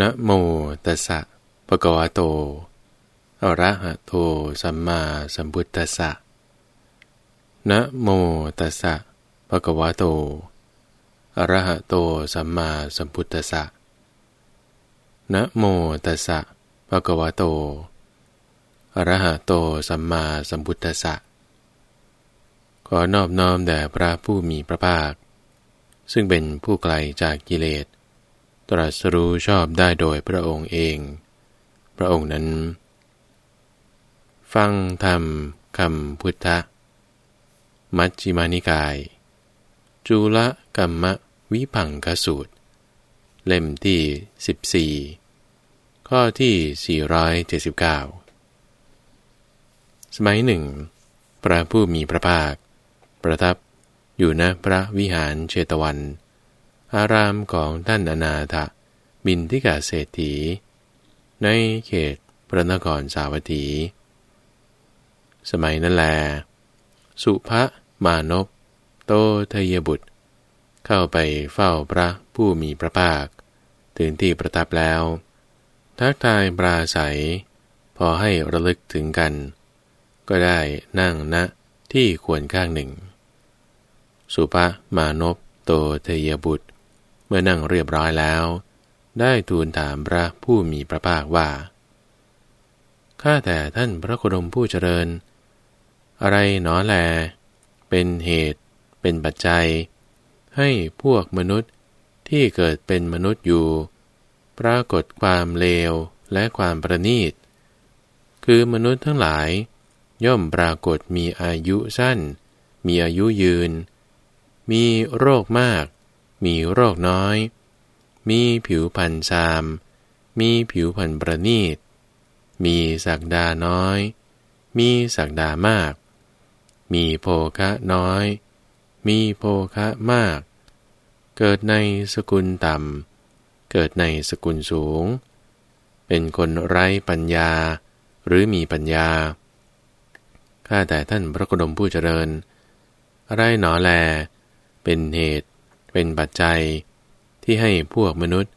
นะโมตัสสะปะกวะโตอะระหะโตสัมมาสัมพุทธัสสะนะโมตัสสะปะกวะโตอะระหะโตสัมมาสัมพุทธัสสะนะโมตัสสะปะกวะโตอะระหะโตสัมมาสัมพุทธัสสะขอนอบน้อมแด่พระผู้มีพระภาค ซึ่งเป็นผู้ไกลจากกิเลส ตรัสรู้ชอบได้โดยพระองค์เอง พระองค์นั้น ฟังธรรมคำพุทธมัชฌิมานิกาย จุลกัมมะวิพังคสูตร เล่มที่ 14 ข้อที่ 479 สมัยหนึ่ง พระผู้มีพระภาค ประทับอยู่ณพระวิหารเชตวัน อารามของท่านอนาถบินทิกาเศรษฐี ในเขตพระนครสาวัตถี สมัยนั้นแล สุภะมานพโตทยบุตร เข้าไปเฝ้าพระผู้มีพระภาค ถึงที่ประทับแล้ว ทักทายปราศัย พอให้ระลึกถึงกัน ก็ได้นั่งณที่ควรข้างหนึ่ง สุภมานพโตเทยบุตร เมื่อนั่งเรียบร้อยแล้ว ได้ทูลถามพระผู้มีพระภาคว่า ข้าแต่ท่านพระโคดมผู้เจริญ อะไรหนอแล เป็นเหตุ เป็นปัจจัย ให้พวกมนุษย์ที่เกิดเป็นมนุษย์อยู่ ปรากฏความเลวและความประนีต คือมนุษย์ทั้งหลายย่อมปรากฏมีอายุสั้น มีอายุยืน มีโรคมาก มีโรคน้อย มีผิวพรรณซาม มีผิวพรรณประณีต มีสักดาน้อย มีสักดามาก มีโภคะน้อย มีโภคะมาก เกิดในสกุลต่ำ เกิดในสกุลสูง เป็นคนไร้ปัญญา หรือมีปัญญา ข้าแต่ท่านพระกดมผู้เจริญอะไรหนอแล เป็นเหตุ เป็นปัจจัย ที่ให้พวกมนุษย์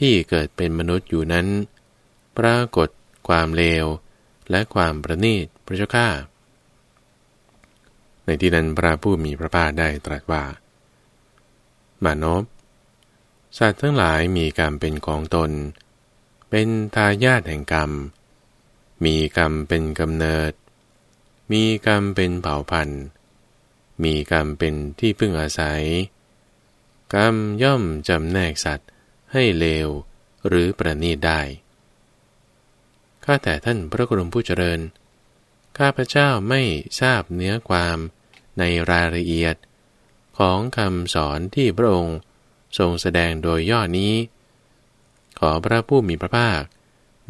ที่เกิดเป็นมนุษย์อยู่นั้น ปรากฏความเลว และความประณีตพระเจ้าข้าในที่นั้นพระผู้มีพระภาคได้ตรัสว่ามานพสัตว์ทั้งหลายมีกรรมเป็นของตน เป็นทายาทแห่งกรรม มีกรรมเป็นกำเนิด มีกรรมเป็นเผ่าพันธุ์ มีกรรมเป็นที่พึ่งอาศัย กรรมย่อมจำแนกสัตว์ ให้เลวหรือประณีตได้ ข้าแต่ท่านพระกรมผู้เจริญ ข้าพเจ้าไม่ทราบเนื้อความในรายละเอียด ของคำสอนที่พระองค์ทรงแสดงโดยย่อนี้ ขอพระผู้มีพระภาค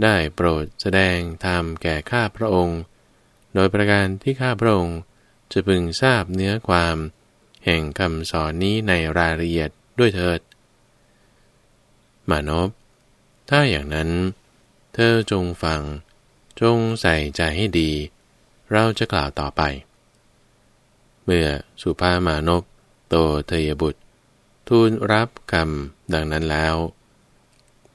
ได้โปรดแสดงธรรมแก่ข้าพระองค์ โดยประการที่ข้าพระองค์จะพึงทราบเนื้อความ แห่งคำสอนนี้ในรายละเอียดด้วยเถิด มานพ ถ้าอย่างนั้น เธอจงฟัง จงใส่ใจให้ดี เราจะกล่าวต่อไป เมื่อสุภามานพโตเทยบุตร ทูลรับกรรมดังนั้นแล้ว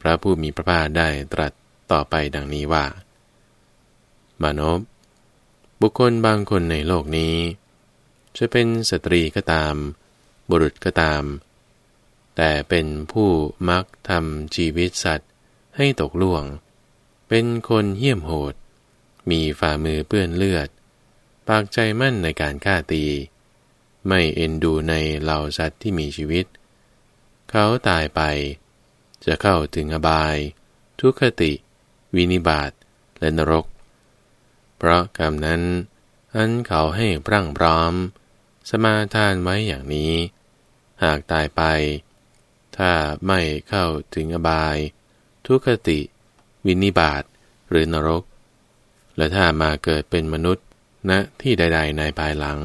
พระผู้มีพระภาคได้ตรัสต่อไปดังนี้ว่า มานพ บุคคลบางคนในโลกนี้ จะเป็นสตรีก็ตาม บุรุษก็ตาม แต่เป็นผู้มักทำชีวิตสัตว์ให้ตกล่วง เป็นคนเหี้ยมโหด มีฝ่ามือเปื้อนเลือด ปากใจมั่นในการฆ่าตี ไม่เอ็นดูในเหล่าสัตว์ที่มีชีวิต เขาตายไป จะเข้าถึงอบาย ทุกขติ วินิบาตและนรก เพราะกรรมนั้นอันเขาให้พรั่งพร้อม สมาทานไว้อย่างนี้ หากตายไป ถ้าไม่เข้าถึงอบาย ทุกขติ วินิบาตหรือนรก และถ้ามาเกิดเป็นมนุษย์ณนะที่ใด ๆ ในภายหลัง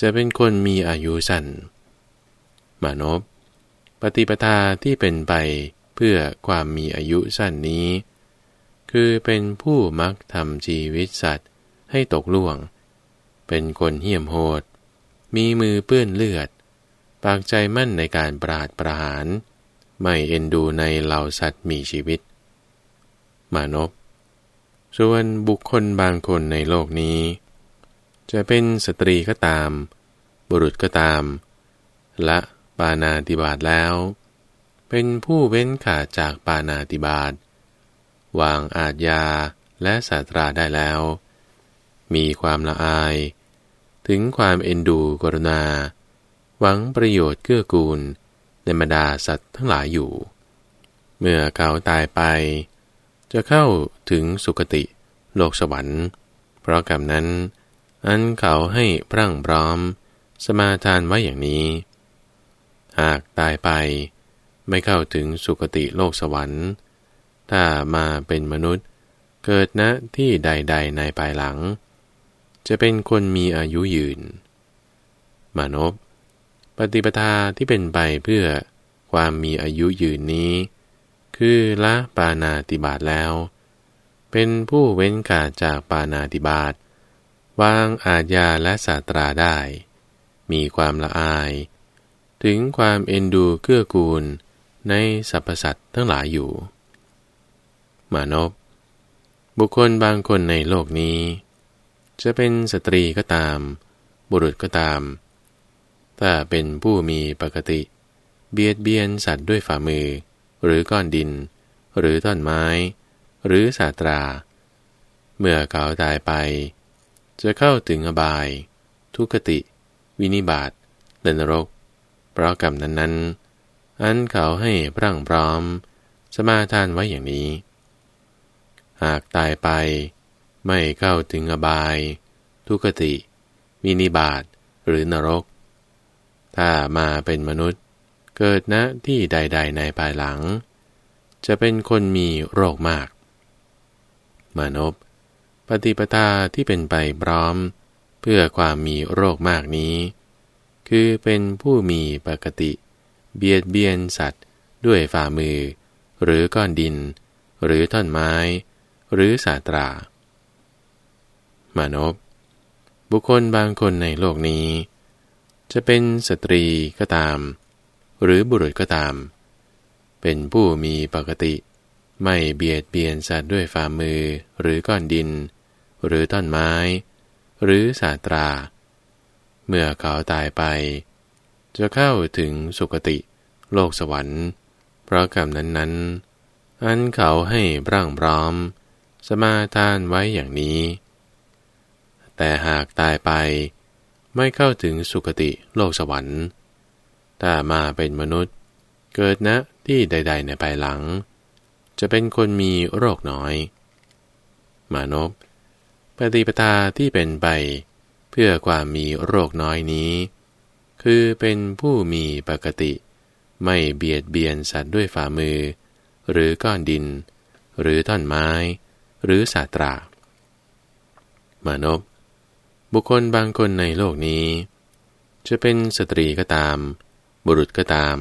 จะเป็นคนมีอายุสั้นมานพปฏิปทาที่เป็นไปเพื่อความมีอายุสั้นนี้ คือเป็นผู้มักทำชีวิตสัตว์ให้ตกล่วง เป็นคนเหี้ยมโหด มีมือเปื้อนเลือด ปากใจมั่นในการปราดประหาร ไม่เอ็นดูในเหล่าสัตว์มีชีวิต มานพส่วนบุคคลบางคนในโลกนี้ จะเป็นสตรีก็ตาม บุรุษก็ตาม และปานาติบาตแล้ว เป็นผู้เว้นขาดจากปานาติบาตวางอาจยาและสาตราได้แล้ว มีความละอาย ถึงความเอ็นดูกรุณา หวังประโยชน์เกื้อกูล ในบรรดาสัตว์ทั้งหลายอยู่ เมื่อเขาตายไป จะเข้าถึงสุคติโลกสวรรค์ เพราะกรรมนั้น อันเขาให้พรั่งพร้อม สมาทานไว้อย่างนี้ หากตายไปไม่เข้าถึงสุคติโลกสวรรค์ ถ้ามาเป็นมนุษย์เกิดณที่ใด ๆ ในภายหลัง จะเป็นคนมีอายุยืน มานพปฏิปทาที่เป็นไปเพื่อความมีอายุยืนนี้ คือละปานาติบาตแล้ว เป็นผู้เว้นกาจากปานาติบาตวางอาญาและสาตราได้ มีความละอาย ถึงความเอ็นดูเกื้อกูลในสรรพสัตว์ทั้งหลายอยู่ มานพบุคคลบางคนในโลกนี้ จะเป็นสตรีก็ตาม บุรุษก็ตาม ถ้าเป็นผู้มีปกติ เบียดเบียนสัตว์ด้วยฝ่ามือ หรือก้อนดิน หรือต้นไม้ หรือสาตรา เมื่อเขาตายไป จะเข้าถึงอบาย ทุกติ วินิบาตเดนรก เพราะกรรมนั้นๆ อันเขาให้พรั่งพร้อม สมาทานไว้อย่างนี้ หากตายไป ไม่เข้าถึงอบาย ทุกติ มินิบาตหรือนรก ถ้ามาเป็นมนุษย์ เกิดณที่ใด ๆ ในภายหลัง จะเป็นคนมีโรคมากมานพปฏิปทาที่เป็นไปพร้อม เพื่อความมีโรคมากนี้ คือเป็นผู้มีปกติ เบียดเบียนสัตว์ด้วยฝ่ามือ หรือก้อนดิน หรือท่อนไม้ หรือสาตรา มานพบุคคลบางคนในโลกนี้ จะเป็นสตรีก็ตาม หรือบุรุษก็ตาม เป็นผู้มีปกติ ไม่เบียดเบียนสัตว์ด้วยฝ่ามือหรือก้อนดิน หรือต้นไม้ หรือสาตรา เมื่อเขาตายไป จะเข้าถึงสุคติ โลกสวรรค์ เพราะกรรมนั้นๆอันเขาให้ร่างพร้อม สมาทานไว้อย่างนี้ แต่หากตายไป ไม่เข้าถึงสุคติโลกสวรรค์ถ้ามาเป็นมนุษย์ เกิดณนะที่ใด ๆ ในภายหลัง จะเป็นคนมีโรคน้อย มานพปฏิปทาที่เป็นไปเพื่อความมีโรคน้อยนี้ คือเป็นผู้มีปกติ ไม่เบียดเบียนสัตว์ด้วยฝ่ามือ หรือก้อนดิน หรือท่อนไม้ หรือศาตรา มานพ บุคคลบางคนในโลกนี้ จะเป็นสตรีก็ตาม บุรุษก็ตาม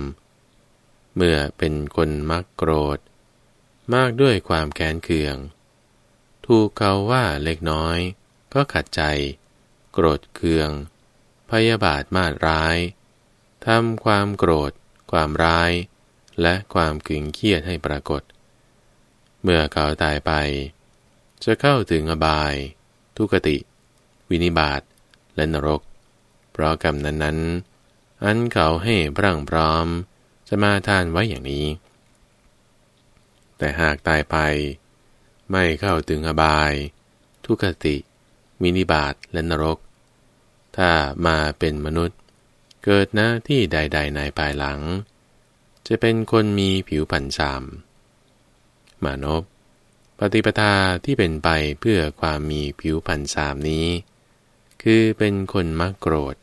เมื่อเป็นคนมักโกรธ มากด้วยความแค้นเคือง ถูกเขาว่าเล็กน้อย ก็ขัดใจ โกรธเคือง พยาบาทมาดร้ายทำความโกรธ ความร้าย และความขึงเครียดให้ปรากฏ เมื่อเขาตายไป จะเข้าถึงอบาย ทุกติ วินิบาตและนรก เพราะกรรมนั้นๆ อันเขาให้พรั่งพร้อมจะมาทานไว้อย่างนี้ แต่หากตายไป ไม่เข้าถึงอบาย ทุกติ วินิบาตและนรก ถ้ามาเป็นมนุษย์ เกิดหน้าที่ใด ๆ ในภายหลัง จะเป็นคนมีผิวผันสามมานพปฏิปทาที่เป็นไปเพื่อความมีผิวพรรณสามนี้ คือเป็นคนมักโกรธ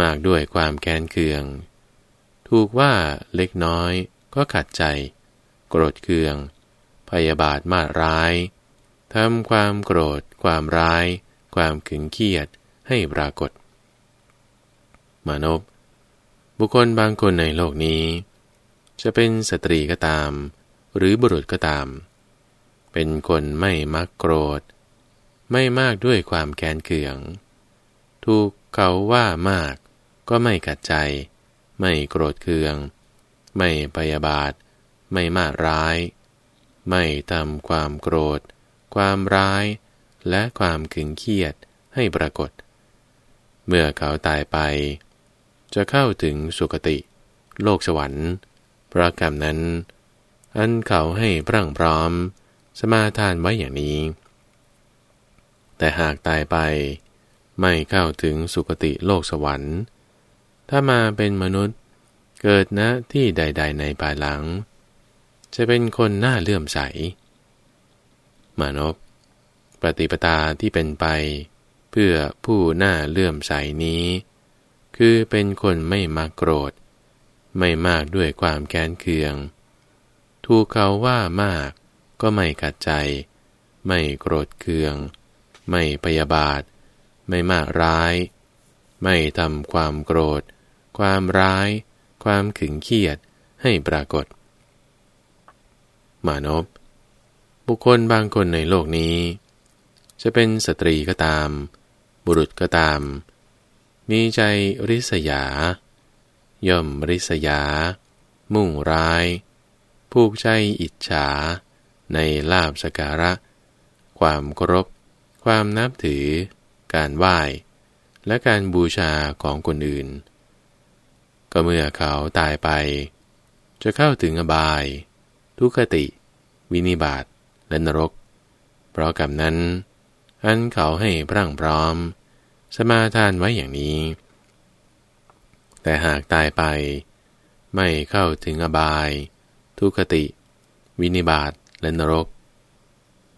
มากด้วยความแค้นเคือง ถูกว่าเล็กน้อยก็ขัดใจ โกรธเคือง พยาบาทมาร้ายทำความโกรธ ความร้าย ความขึงเครียดให้ปรากฏ มานพบุคคลบางคนในโลกนี้ จะเป็นสตรีก็ตาม หรือบุรุษก็ตาม เป็นคนไม่มักโกรธ ไม่มากด้วยความแค้นเคือง ถูกเขาว่ามาก ก็ไม่กัดใจ ไม่โกรธเคือง ไม่พยาบาท ไม่มาร้าย ไม่ทำความโกรธ ความร้าย และความขึงเครียดให้ปรากฏ เมื่อเขาตายไป จะเข้าถึงสุคติ โลกสวรรค์เพระกรรมนั้น อันเขาให้พรั่งพร้อม สมาทานไว้อย่างนี้ แต่หากตายไป ไม่เข้าถึงสุคติโลกสวรรค์ ถ้ามาเป็นมนุษย์เกิดณที่ใด ๆ ในภายหลัง จะเป็นคนหน้าเลื่อมใส มานพปฏิปทาที่เป็นไป เพื่อผู้หน้าเลื่อมใสนี้ คือเป็นคนไม่มักโกรธ ไม่มากด้วยความแค้นเคือง ถูกเขาว่ามากก็ไม่ขัดใจ ไม่โกรธเคือง ไม่พยาบาท ไม่มากร้าย ไม่ทำความโกรธ ความร้าย ความขึงเครียดให้ปรากฏ มานพบุคคลบางคนในโลกนี้ จะเป็นสตรีก็ตาม บุรุษก็ตาม มีใจริษยา ย่อมริษยา มุ่งร้าย ผูกใจอิจฉา ในลาบสการะ ความเคารพ ความนับถือ การไหว้ และการบูชาของคนอื่น ก็เมื่อเขาตายไป จะเข้าถึงอบาย ทุกขติ วินิบาตและนรก เพราะกรรมนั้น อันเขาให้พรั่งพร้อม สมาทานไว้อย่างนี้ แต่หากตายไป ไม่เข้าถึงอบาย ทุกขติ วินิบาตและนรก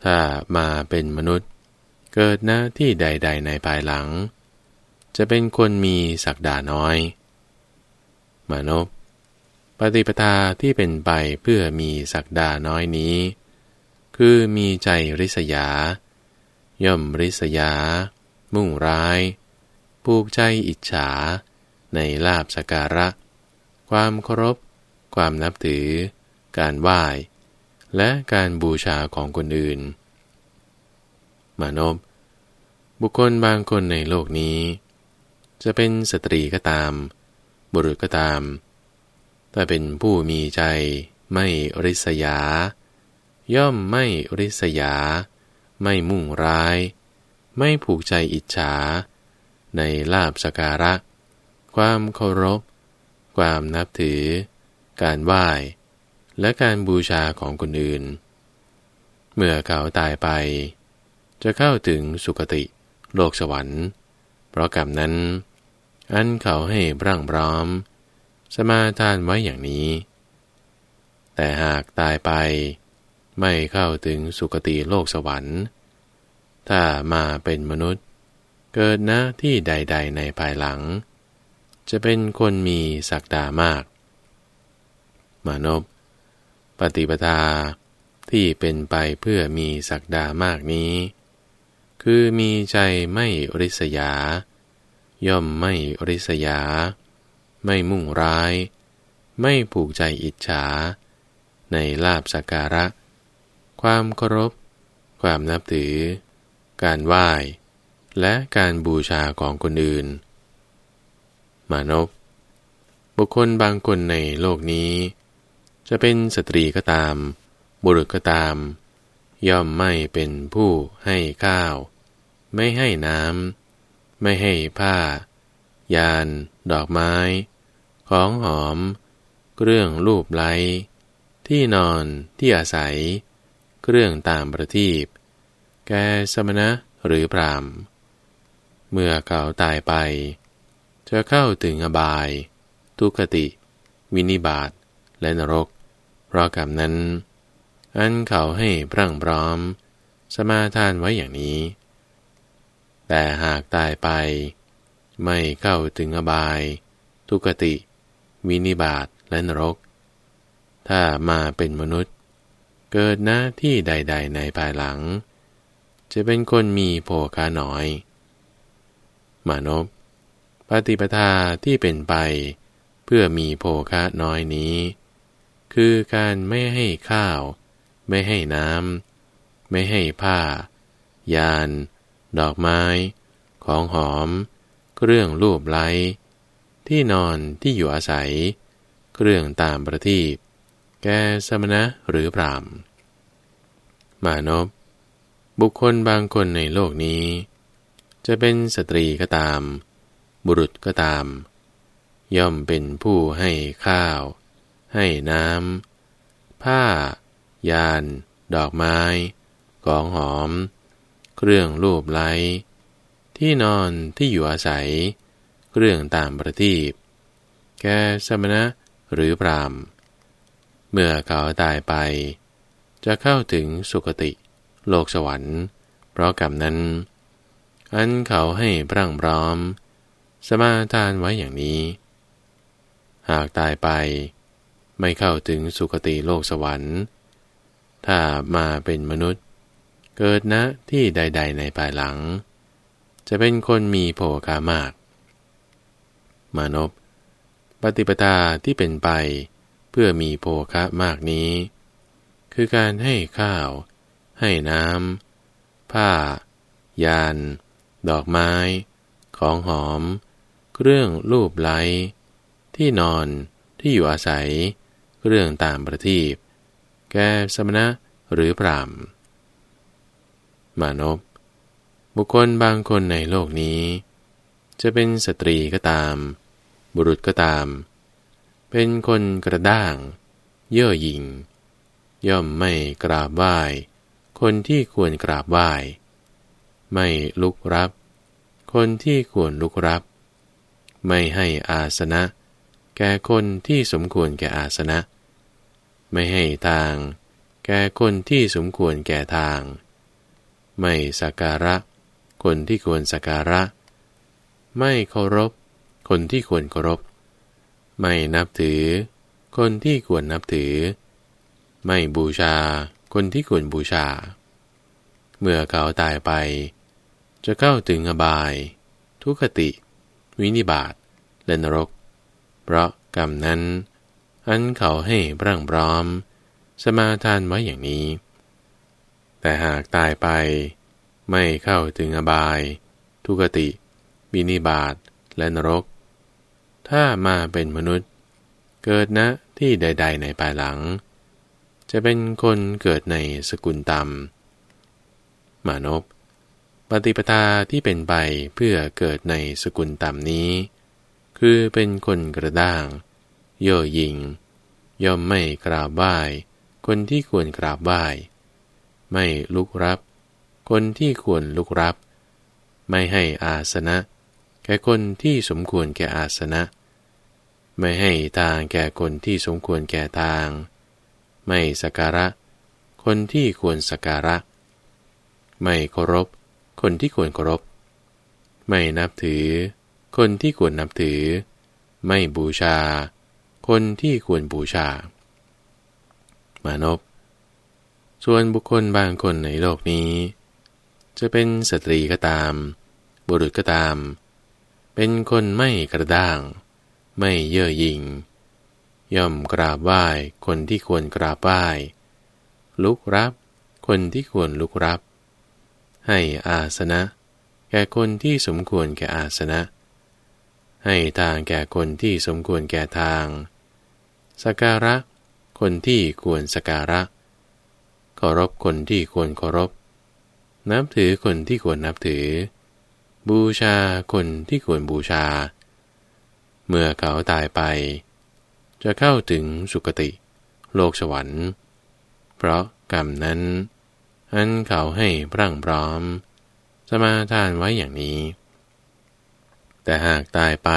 ถ้ามาเป็นมนุษย์ เกิดหน้าที่ใด ๆ ในภายหลัง จะเป็นคนมีศักดาน้อย มานพปฏิปทาที่เป็นไปเพื่อมีศักดาน้อยนี้ คือมีใจริษยา ย่อมริษยา มุ่งร้ายผูกใจอิจฉา ในลาบสการะ ความเคารพ ความนับถือ การไหว้ และการบูชาของคนอื่น มานพบุคคลบางคนในโลกนี้ จะเป็นสตรีก็ตาม บุรุษก็ตาม ถ้าเป็นผู้มีใจไม่ริษยา ย่อมไม่ริษยา ไม่มุ่งร้าย ไม่ผูกใจอิจฉา ในลาบสการะ ความเคารพ ความนับถือ การไหว้ และการบูชาของคนอื่น เมื่อเขาตายไป จะเข้าถึงสุคติ โลกสวรรค์ เพราะกรรมนั้น อันเขาให้ร่างพร้อม สมาทานไว้อย่างนี้ แต่หากตายไป ไม่เข้าถึงสุคติโลกสวรรค์ ถ้ามาเป็นมนุษย์ เกิดนะที่ใด ๆ ในภายหลัง จะเป็นคนมีศักดามาก มานพปฏิปทาที่เป็นไปเพื่อมีศักดามากนี้ คือมีใจไม่ริษยา ย่อมไม่ริษยา ไม่มุ่งร้าย ไม่ผูกใจอิจฉา ในลาบสักการะ ความเคารพ ความนับถือ การไหว้ และการบูชาของคนอื่น มานพบุคคลบางคนในโลกนี้ จะเป็นสตรีก็ตาม บุรุษก็ตาม ย่อมไม่เป็นผู้ให้ข้าว ไม่ให้น้ำไม่ให้ผ้า ยาน ดอกไม้ ของหอม เครื่องรูปไล้ที่นอนที่อาศัย เครื่องตามประทีปแกสมณะหรือพรามเมื่อเขาตายไป จะเข้าถึงอบาย ทุกติ วินิบาตและนรก เพราะกรรมนั้น อันเขาให้พรั่งพร้อม สมาทานไว้อย่างนี้ แต่หากตายไป ไม่เข้าถึงอบาย ทุกติ วินิบาตและนรก ถ้ามาเป็นมนุษย์ เกิดหน้าที่ใด ๆ ในภายหลัง จะเป็นคนมีโภคาหน้อย มานพปฏิปทาที่เป็นไป เพื่อมีโภคะน้อยนี้ คือการไม่ให้ข้าว ไม่ให้น้ำ ไม่ให้ผ้า ยาน ดอกไม้ ของหอม เครื่องรูปไล้ที่นอนที่อยู่อาศัย เครื่องตามประทีปแกสมณะหรือพรามมานพบุคคลบางคนในโลกนี้ จะเป็นสตรีก็ตาม บุรุษก็ตาม ย่อมเป็นผู้ให้ข้าว ให้น้ำผ้า ยาน ดอกไม้ ของหอม เครื่องรูปไล้ ที่นอนที่อยู่อาศัย เครื่องตามประทีปแกสมณะหรือพรามเมื่อเขาตายไป จะเข้าถึงสุคติ โลกสวรรค์ เพราะกรรมนั้น อันเขาให้พรั่งพร้อม สมาทานไว้อย่างนี้ หากตายไป ไม่เข้าถึงสุคติโลกสวรรค์ ถ้ามาเป็นมนุษย์ เกิดณที่ใด ๆ ในภายหลัง จะเป็นคนมีโภคามาก มานพปฏิปทาที่เป็นไป เพื่อมีโภคะมากนี้ คือการให้ข้าว ให้น้ำผ้า ยาน ดอกไม้ ของหอม เครื่องรูปไล้ ที่นอนที่อยู่อาศัยเครื่องตามประทีป แก่สมณะหรือพรามมานพบุคคลบางคนในโลกนี้ จะเป็นสตรีก็ตาม บุรุษก็ตาม เป็นคนกระด้าง เย่อหยิ่ง ย่อมไม่กราบไหว้ คนที่ควรกราบไหว้ ไม่ลุกรับ คนที่ควรลุกรับ ไม่ให้อาสนะ แก่คนที่สมควรแก่อาสนะ ไม่ให้ทาง แก่คนที่สมควรแก่ทาง ไม่สักการะ คนที่ควรสักการะ ไม่เคารพ คนที่ควรเคารพ ไม่นับถือ คนที่ควรนับถือ ไม่บูชา คนที่ควรบูชา เมื่อเขาตายไป จะเข้าถึงอบาย ทุคติ วินิบาตและนรก เพราะกรรมนั้น อันเขาให้พรั่งพร้อม สมาทานไว้อย่างนี้ แต่หากตายไป ไม่เข้าถึงอบาย ทุกติวินิบาตและนรก ถ้ามาเป็นมนุษย์ เกิดณนะที่ใด ๆ ในภายหลัง จะเป็นคนเกิดในสกุลต่ำมานพปฏิปทาที่เป็นไปเพื่อเกิดในสกุลต่ำนี้ คือเป็นคนกระด้าง โย่อหยิงย่อมไม่กราบไหว้คนที่ควรกราบไหว้ ไม่ลุกรับ คนที่ควรลุกรับ ไม่ให้อาสนะ แก่คนที่สมควรแก่อาสนะ ไม่ให้ทางแก่คนที่สมควรแก่ทาง ไม่สักการะ คนที่ควรสักการะ ไม่เคารพ คนที่ควรเคารพ ไม่นับถือ คนที่ควรนับถือ ไม่บูชา คนที่ควรบูชา มานพส่วนบุคคลบางคนในโลกนี้ จะเป็นสตรีก็ตาม บุรุษก็ตาม เป็นคนไม่กระด้าง ไม่เย่อหยิ่ง ย่อมกราบไหว้คนที่ควรกราบไหว้ลุกรับคนที่ควรลุกรับ ให้อาสนะ แก่คนที่สมควรแก่อาสนะ ให้ทางแก่คนที่สมควรแก่ทาง สการะ คนที่ควรสการะ เคารพคนที่ควรเคารพ นับถือคนที่ควรนับถือ บูชาคนที่ควรบูชา เมื่อเขาตายไป จะเข้าถึงสุคติ โลกสวรรค์ เพราะกรรมนั้นอันเขาให้พรั่งพร้อม สมาทานไว้อย่างนี้ แต่หากตายไป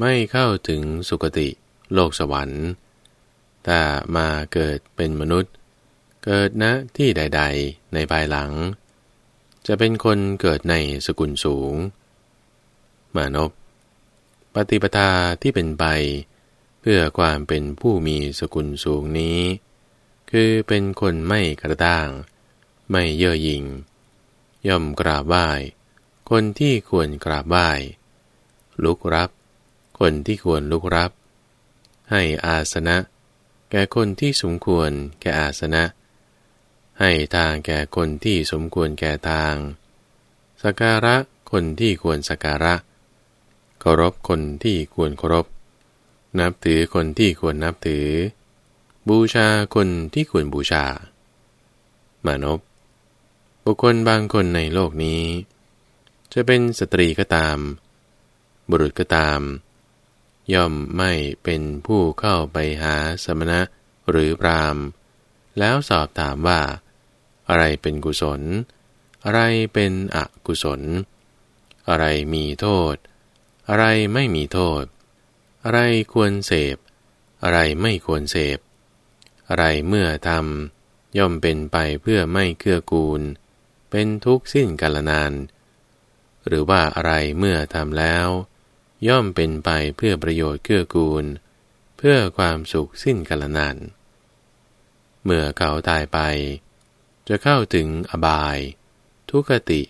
ไม่เข้าถึงสุคติ โลกสวรรค์ แต่มาเกิดเป็นมนุษย์ เกิดณที่ใด ๆ ในภายหลัง จะเป็นคนเกิดในสกุลสูง มานพปฏิปทาที่เป็นไป เพื่อความเป็นผู้มีสกุลสูงนี้ คือเป็นคนไม่กระด้าง ไม่เย่อหยิ่ง ย่อมกราบไหว้คนที่ควรกราบไหว้ลุกรับ คนที่ควรลุกรับ ให้อาสนะ แก่คนที่สมควรแก่อาสนะ ให้ทางแก่คนที่สมควรแก่ทางสการะคนที่ควรสการะ เคารพคนที่ควรเคารพ นับถือคนที่ควรนับถือ บูชาคนที่ควรบูชามานพบุคคลบางคนในโลกนี้ จะเป็นสตรีก็ตาม บุรุษก็ตาม ย่อมไม่เป็นผู้เข้าไปหาสมณะหรือพรามแล้วสอบถามว่า อะไรเป็นกุศล อะไรเป็นอกุศล อะไรมีโทษ อะไรไม่มีโทษ อะไรควรเสพ อะไรไม่ควรเสพ อะไรเมื่อทำย่อมเป็นไปเพื่อไม่เกื้อกูล เป็นทุกข์สิ้นกาลนาน หรือว่าอะไรเมื่อทำแล้ว ย่อมเป็นไปเพื่อประโยชน์เกื้อกูล เพื่อความสุขสิ้นกาลนาน เมื่อเขาตายไป จะเข้าถึงอบาย ทุกติ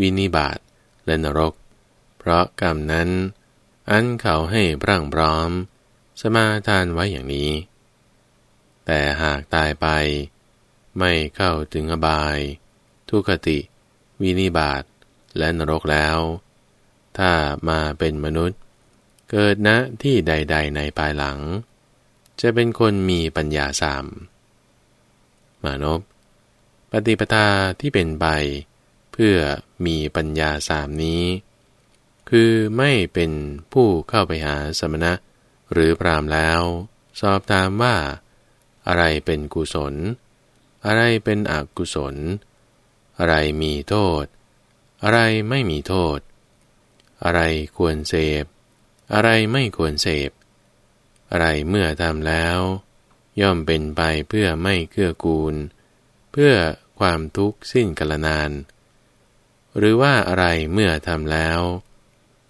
วินิบาตและนรก เพราะกรรมนั้น อันเขาให้พรั่งพร้อม สมาทานไว้อย่างนี้ แต่หากตายไป ไม่เข้าถึงอบาย ทุกติ วินิบาตและนรกแล้ว ถ้ามาเป็นมนุษย์ เกิดณที่ใด ๆ ในภายหลัง จะเป็นคนมีปัญญาสามมานพปฏิปทาที่เป็นไปเพื่อมีปัญญาสามนี้ คือไม่เป็นผู้เข้าไปหาสมณะ หรือพรามแล้ว สอบตามว่า อะไรเป็นกุศล อะไรเป็นอกุศล อะไรมีโทษ อะไรไม่มีโทษ อะไรควรเสพ อะไรไม่ควรเสพ อะไรเมื่อทำแล้ว ย่อมเป็นไปเพื่อไม่เกื้อกูล เพื่อความทุกข์สิ้นกาลนาน หรือว่าอะไรเมื่อทำแล้ว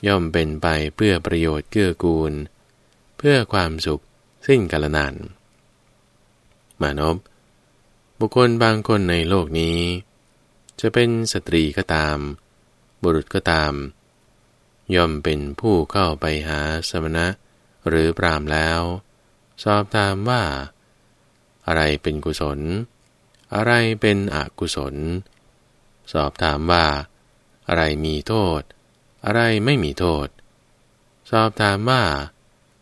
ย่อมเป็นไปเพื่อประโยชน์เกื้อกูล เพื่อความสุขสิ้นกาลนาน มานพบุคคลบางคนในโลกนี้ จะเป็นสตรีก็ตาม บุรุษก็ตาม ย่อมเป็นผู้เข้าไปหาสมณะ หรือปรามแล้ว สอบถามว่า อะไรเป็นกุศล อะไรเป็นอกุศล สอบถามว่า อะไรมีโทษ อะไรไม่มีโทษ สอบถามว่า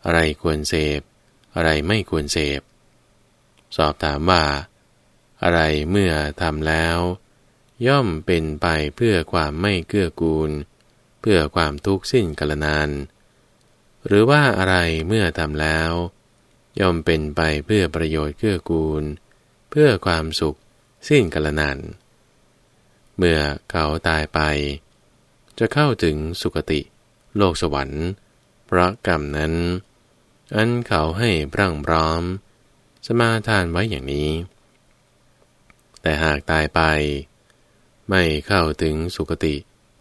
อะไรควรเสพ อะไรไม่ควรเสพ สอบถามว่า อะไรเมื่อทำแล้ว ย่อมเป็นไปเพื่อความไม่เกื้อกูล เพื่อความทุกข์สิ้นกาลนาน หรือว่าอะไรเมื่อทำแล้ว ย่อมเป็นไปเพื่อประโยชน์เกื้อกูล เพื่อความสุขสิ้นกาลนาน เมื่อเขาตายไป จะเข้าถึงสุคติ โลกสวรรค์พระกรรมนั้น อันเขาให้พรั่งพร้อม สมาทานไว้อย่างนี้ แต่หากตายไป ไม่เข้าถึงสุคติ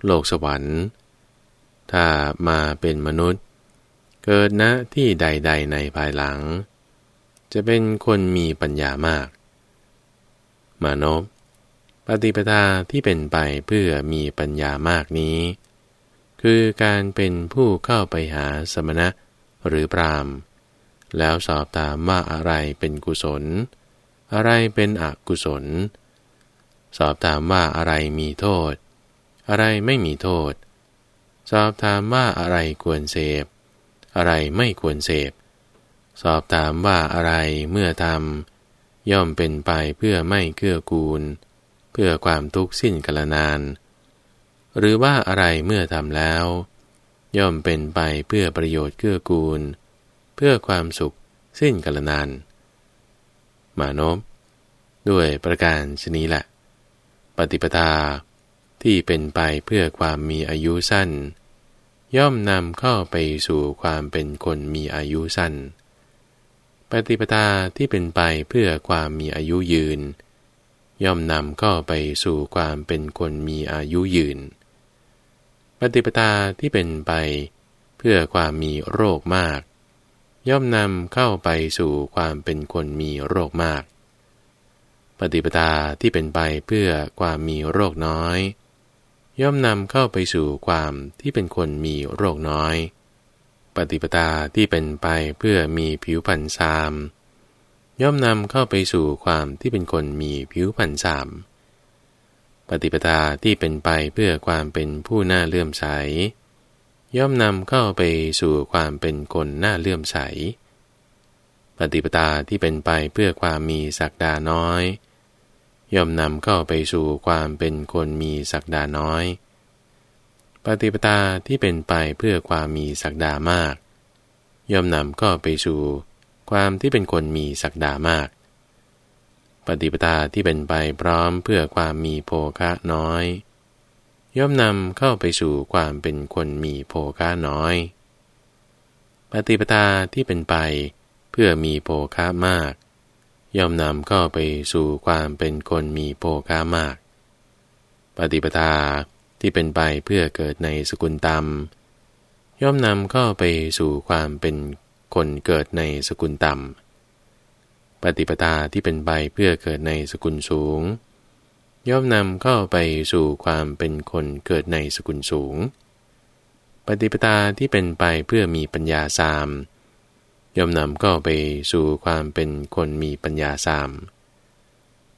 โลกสวรรค์ ถ้ามาเป็นมนุษย์ เกิดณที่ใด ๆ ในภายหลัง จะเป็นคนมีปัญญามาก มานพปฏิปทาที่เป็นไปเพื่อมีปัญญามากนี้ คือการเป็นผู้เข้าไปหาสมณะหรือปรามแล้วสอบตามว่าอะไรเป็นกุศล อะไรเป็นอกุศล สอบถามว่าอะไรมีโทษ อะไรไม่มีโทษ สอบถามว่าอะไรควรเสพ อะไรไม่ควรเสพ สอบถามว่าอะไรเมื่อทำย่อมเป็นไปเพื่อไม่เกื้อกูล เพื่อความทุกข์สิ้นกาลนาน หรือว่าอะไรเมื่อทำแล้ว ย่อมเป็นไปเพื่อประโยชน์เกื้อกูล เพื่อความสุขสิ้นกาลนาน มานพด้วยประการชนี้แหละ ปฏิปทาที่เป็นไปเพื่อความมีอายุสั้น ย่อมนำเข้าไปสู่ความเป็นคนมีอายุสั้น ปฏิปทาที่เป็นไปเพื่อความมีอายุยืน ย่อมนำเข้าไปสู่ความเป็นคนมีอายุยืน ปฏิปทาที่เป็นไป เพื่อความมีโรคมาก ย่อมนำเข้าไปสู่ความเป็นคนมีโรคมาก ปฏิปทาที่เป็นไปเพื่อความมีโรคน้อย ย่อมนำเข้าไปสู่ความที่เป็นคนมีโรคน้อย ปฏิปทาที่เป็นไปเพื่อมีผิวพรรณซาม ย่อมนำเข้าไปสู่ความที่เป็นคนมีผิวพรรณซามปฏิปทาที่เป็นไปเพื่อความเป็นผู้น่าเลื่อมใส ย่อมนำเข้าไปสู่ความเป็นคนน้าเลื่อมใส ปฏิปทาที่เป็นไปเพื่อความมีศักดาน้อย ย่อมนำเข้าไปสู่ความเป็นคนมีศักดาน้อย ปฏิปทาที่เป็นไปเพื่อความมีศักดามาก ย่อมนำเข้าไปสู่ความที่เป็นคนมีศักดามาก ปฏิปทาที่เป็นไปพร้อมเพื่อความมีโภคะน้อย ย่อมนำเข้าไปสู่ความเป็นคนมีโภคะน้อย ปฏิปทาที่เป็นไปเพื่อมีโภคะมาก ย่อมนำเข้าไปสู่ความเป็นคนมีโภคะมาก ปฏิปทาที่เป็นไปเพื่อเกิดในสกุลตมย่อมนำเข้าไปสู่ความเป็นคนเกิดในสกุลต่ำปฏิปทาที่เป็นไปเพื่อเกิดในสกุลสูง ย่อมนำเข้าไปสู่ความเป็นคนเกิดในสกุลสูง ปฏิปทาที่เป็นไปเพื่อมีปัญญาสาม ย่อมนำเข้าไปสู่ความเป็นคนมีปัญญาสาม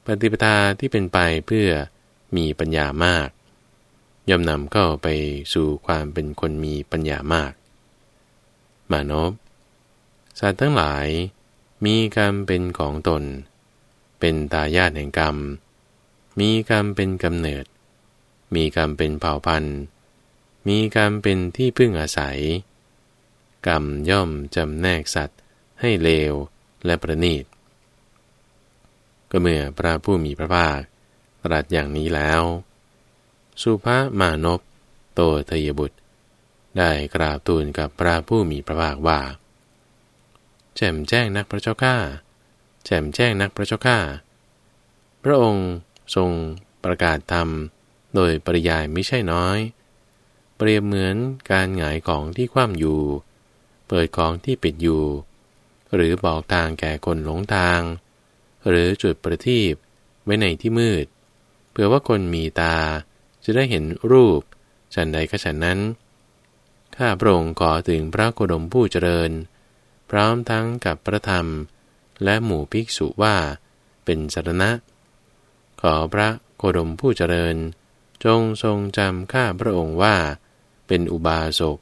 ปฏิปทาที่เป็นไปเพื่อมีปัญญามาก ย่อมนำเข้าไปสู่ความเป็นคนมีปัญญามาก มานพสัตว์ทั้งหลายมีกรรมเป็นของตน เป็นตาญาติแห่งกรรม มีกรรมเป็นกำเนิด มีกรรมเป็นเผ่าพันธุ์ มีกรรมเป็นที่พึ่งอาศัย กรรมย่อมจำแนกสัตว์ ให้เลวและประณีต ก็เมื่อพระผู้มีพระภาคตรัสอย่างนี้แล้ว สุภามานพโตเทยบุตร ได้กราบทูลกับพระผู้มีพระภาคว่า แจ่มแจ้งนักพระเจ้าข้าแจ่มแจ้งนักพระเจ้าข้าพระองค์ทรงประกาศธรรมโดยปริยายไม่ใช่น้อย เปรียบเหมือนการหงายของที่คว่ำอยู่ เปิดของที่ปิดอยู่ หรือบอกทางแก่คนหลงทาง หรือจุดประทีปไว้ในที่มืด เพื่อว่าคนมีตาจะได้เห็นรูปฉันใดก็ฉันนั้น ข้าพระองค์ขอถึงพระโคดมผู้เจริญ พร้อมทั้งกับพระธรรม และหมู่ภิกษุว่าเป็นสารณะ ขอพระโคดมผู้เจริญ จงทรงจำข้าพระองค์ว่า เป็นอุบาสก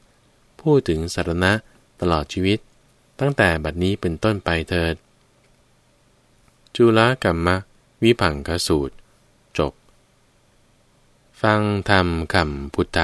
พูดถึงสารณะ ตลอดชีวิต ตั้งแต่บัดนี้เป็นต้นไปเถิด จุลกรรมะ วิพังคสูตร จบ ฟังธรรมคำพุทธ